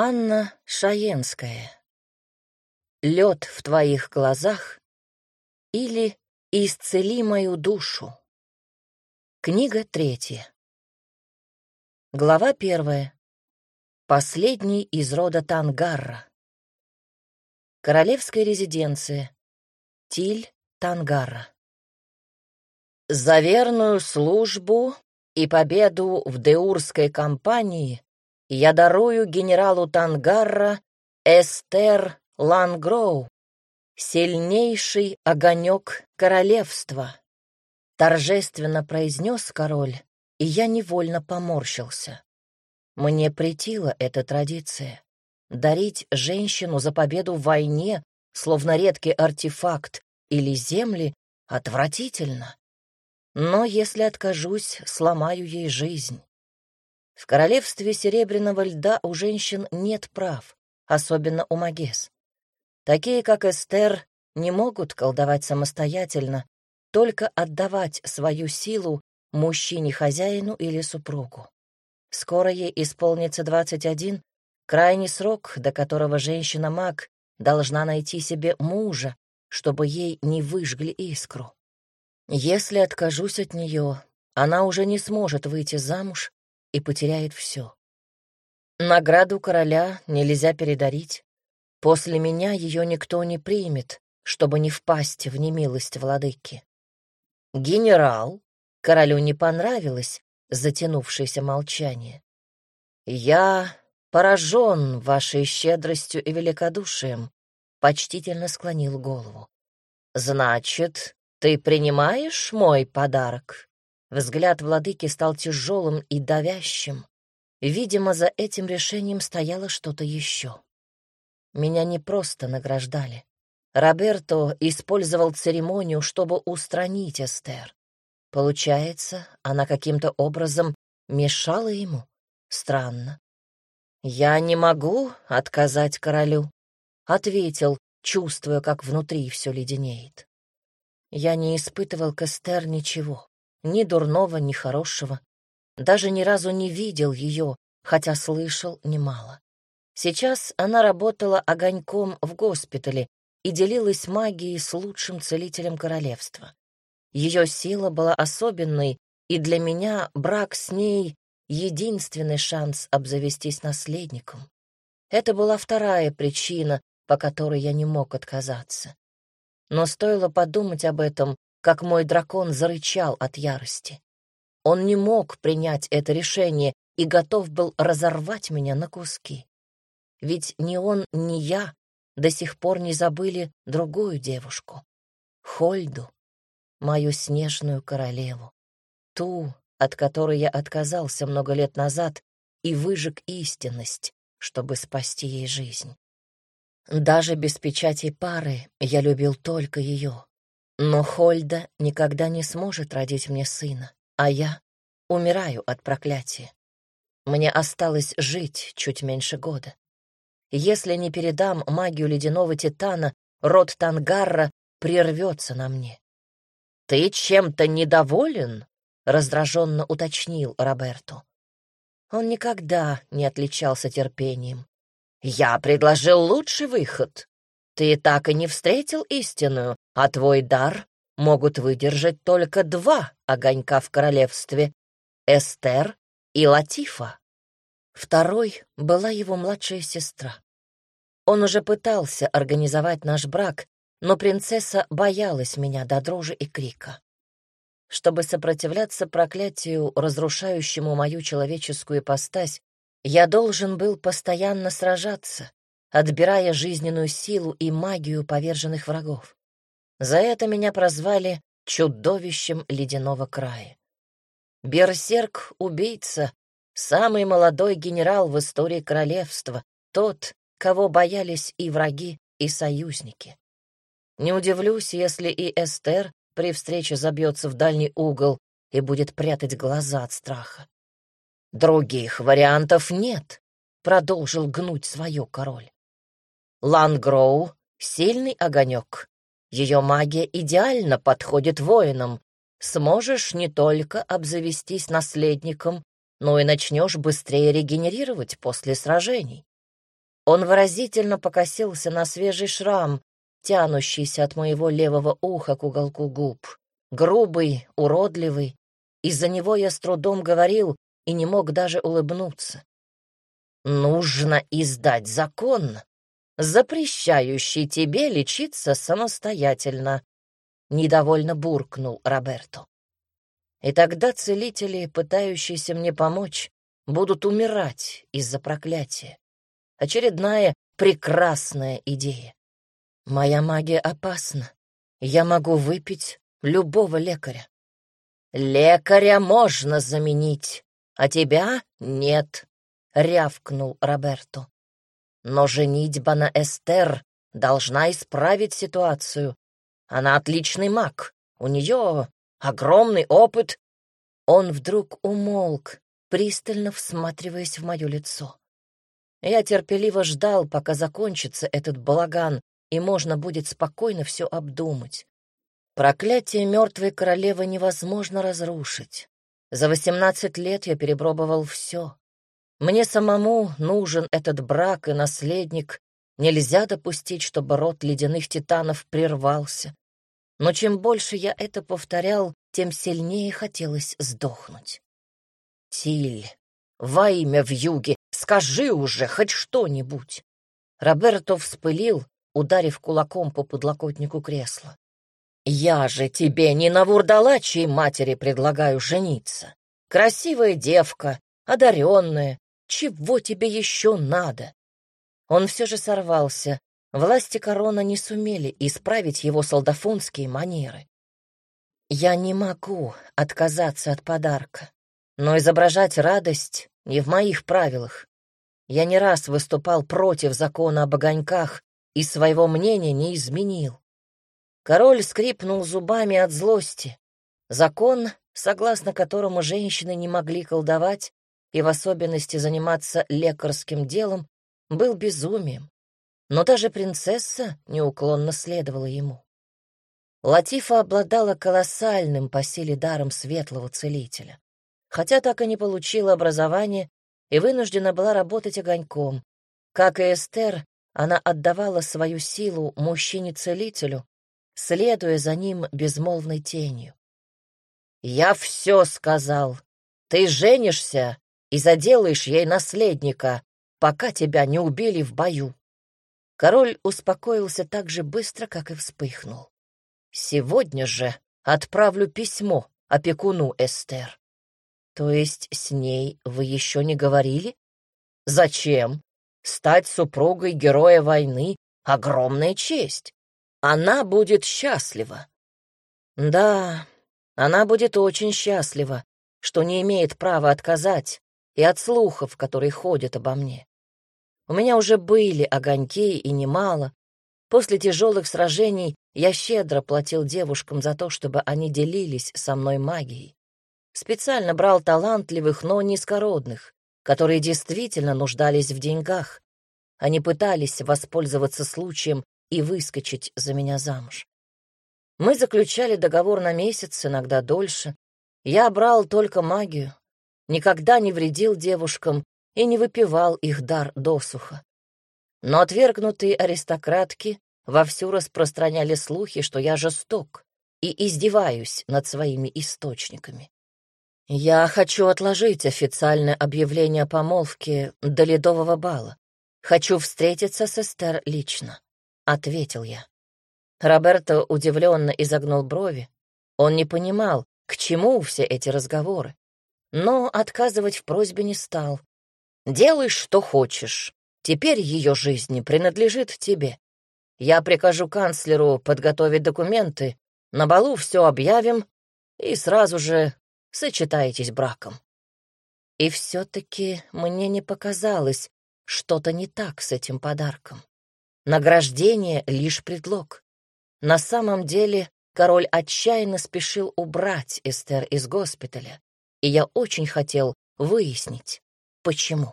Анна Шаенская. Лед в твоих глазах или Исцели мою душу. Книга третья. Глава первая. Последний из рода Тангарра. Королевская резиденция. Тиль Тангарра. За верную службу и победу в Деурской кампании я дарую генералу Тангарра Эстер Лангроу сильнейший огонек королевства, торжественно произнес король, и я невольно поморщился. Мне претила эта традиция — дарить женщину за победу в войне, словно редкий артефакт или земли, отвратительно. Но если откажусь, сломаю ей жизнь. В королевстве Серебряного льда у женщин нет прав, особенно у Магес. Такие, как Эстер, не могут колдовать самостоятельно, только отдавать свою силу мужчине-хозяину или супругу. Скоро ей исполнится 21, крайний срок, до которого женщина-маг должна найти себе мужа, чтобы ей не выжгли искру. Если откажусь от нее, она уже не сможет выйти замуж и потеряет все. Награду короля нельзя передарить. После меня ее никто не примет, чтобы не впасть в немилость владыки. Генерал, королю не понравилось затянувшееся молчание. Я поражен вашей щедростью и великодушием, почтительно склонил голову. Значит, ты принимаешь мой подарок? Взгляд владыки стал тяжелым и давящим. Видимо, за этим решением стояло что-то еще. Меня не просто награждали. Роберто использовал церемонию, чтобы устранить Эстер. Получается, она каким-то образом мешала ему? Странно. «Я не могу отказать королю», — ответил, чувствуя, как внутри все леденеет. Я не испытывал к Эстер ничего, ни дурного, ни хорошего. Даже ни разу не видел ее, хотя слышал немало. Сейчас она работала огоньком в госпитале и делилась магией с лучшим целителем королевства. Ее сила была особенной, и для меня брак с ней — единственный шанс обзавестись наследником. Это была вторая причина, по которой я не мог отказаться. Но стоило подумать об этом, как мой дракон зарычал от ярости. Он не мог принять это решение и готов был разорвать меня на куски. Ведь ни он, ни я до сих пор не забыли другую девушку — Хольду, мою снежную королеву, ту, от которой я отказался много лет назад и выжег истинность, чтобы спасти ей жизнь. Даже без печати пары я любил только ее. Но Хольда никогда не сможет родить мне сына, а я умираю от проклятия. Мне осталось жить чуть меньше года. Если не передам магию ледяного титана, род Тангарра прервется на мне. «Ты чем-то недоволен?» — раздраженно уточнил Роберту. Он никогда не отличался терпением. «Я предложил лучший выход. Ты так и не встретил истинную, а твой дар могут выдержать только два огонька в королевстве — Эстер и Латифа. Второй была его младшая сестра. Он уже пытался организовать наш брак, но принцесса боялась меня до дрожи и крика. Чтобы сопротивляться проклятию, разрушающему мою человеческую ипостась, я должен был постоянно сражаться, отбирая жизненную силу и магию поверженных врагов. За это меня прозвали чудовищем ледяного края. Берсерк-убийца Самый молодой генерал в истории королевства, тот, кого боялись и враги, и союзники. Не удивлюсь, если и Эстер при встрече забьется в дальний угол и будет прятать глаза от страха. «Других вариантов нет», — продолжил гнуть свое король. «Лангроу — сильный огонек. Ее магия идеально подходит воинам. Сможешь не только обзавестись наследником, но и начнешь быстрее регенерировать после сражений. Он выразительно покосился на свежий шрам, тянущийся от моего левого уха к уголку губ. Грубый, уродливый. Из-за него я с трудом говорил и не мог даже улыбнуться. «Нужно издать закон, запрещающий тебе лечиться самостоятельно», — недовольно буркнул Роберто. «И тогда целители, пытающиеся мне помочь, будут умирать из-за проклятия. Очередная прекрасная идея. Моя магия опасна. Я могу выпить любого лекаря. Лекаря можно заменить, а тебя нет, — рявкнул Роберто. Но женитьба на Эстер должна исправить ситуацию. Она отличный маг, у нее огромный опыт. Он вдруг умолк, пристально всматриваясь в мое лицо. Я терпеливо ждал, пока закончится этот балаган, и можно будет спокойно все обдумать. Проклятие мертвой королевы невозможно разрушить. За восемнадцать лет я перепробовал все. Мне самому нужен этот брак и наследник. Нельзя допустить, чтобы род ледяных титанов прервался. Но чем больше я это повторял, тем сильнее хотелось сдохнуть. Тиль, во имя в юге, Скажи уже хоть что-нибудь. Роберто вспылил, ударив кулаком по подлокотнику кресла. «Я же тебе не на вурдалачьей матери предлагаю жениться. Красивая девка, одаренная. Чего тебе еще надо?» Он все же сорвался. Власти корона не сумели исправить его солдафонские манеры. «Я не могу отказаться от подарка, но изображать радость не в моих правилах. Я не раз выступал против закона об огоньках и своего мнения не изменил. Король скрипнул зубами от злости. Закон, согласно которому женщины не могли колдовать и в особенности заниматься лекарским делом, был безумием. Но даже принцесса неуклонно следовала ему. Латифа обладала колоссальным по силе даром светлого целителя. Хотя так и не получила образования и вынуждена была работать огоньком. Как и Эстер, она отдавала свою силу мужчине-целителю, следуя за ним безмолвной тенью. «Я все сказал. Ты женишься и заделаешь ей наследника, пока тебя не убили в бою». Король успокоился так же быстро, как и вспыхнул. «Сегодня же отправлю письмо опекуну Эстер. То есть с ней вы еще не говорили? Зачем? Стать супругой героя войны — огромная честь. Она будет счастлива. Да, она будет очень счастлива, что не имеет права отказать и от слухов, которые ходят обо мне. У меня уже были огоньки и немало. После тяжелых сражений я щедро платил девушкам за то, чтобы они делились со мной магией. Специально брал талантливых, но низкородных, которые действительно нуждались в деньгах. Они пытались воспользоваться случаем и выскочить за меня замуж. Мы заключали договор на месяц, иногда дольше. Я брал только магию, никогда не вредил девушкам и не выпивал их дар досуха. Но отвергнутые аристократки вовсю распространяли слухи, что я жесток и издеваюсь над своими источниками. «Я хочу отложить официальное объявление о помолвке до ледового бала. Хочу встретиться с Эстер лично», — ответил я. Роберто удивленно изогнул брови. Он не понимал, к чему все эти разговоры, но отказывать в просьбе не стал. «Делай, что хочешь. Теперь ее жизнь принадлежит тебе. Я прикажу канцлеру подготовить документы, на балу все объявим и сразу же сочетаетесь браком. И все-таки мне не показалось что-то не так с этим подарком. Награждение — лишь предлог. На самом деле король отчаянно спешил убрать Эстер из госпиталя, и я очень хотел выяснить, почему.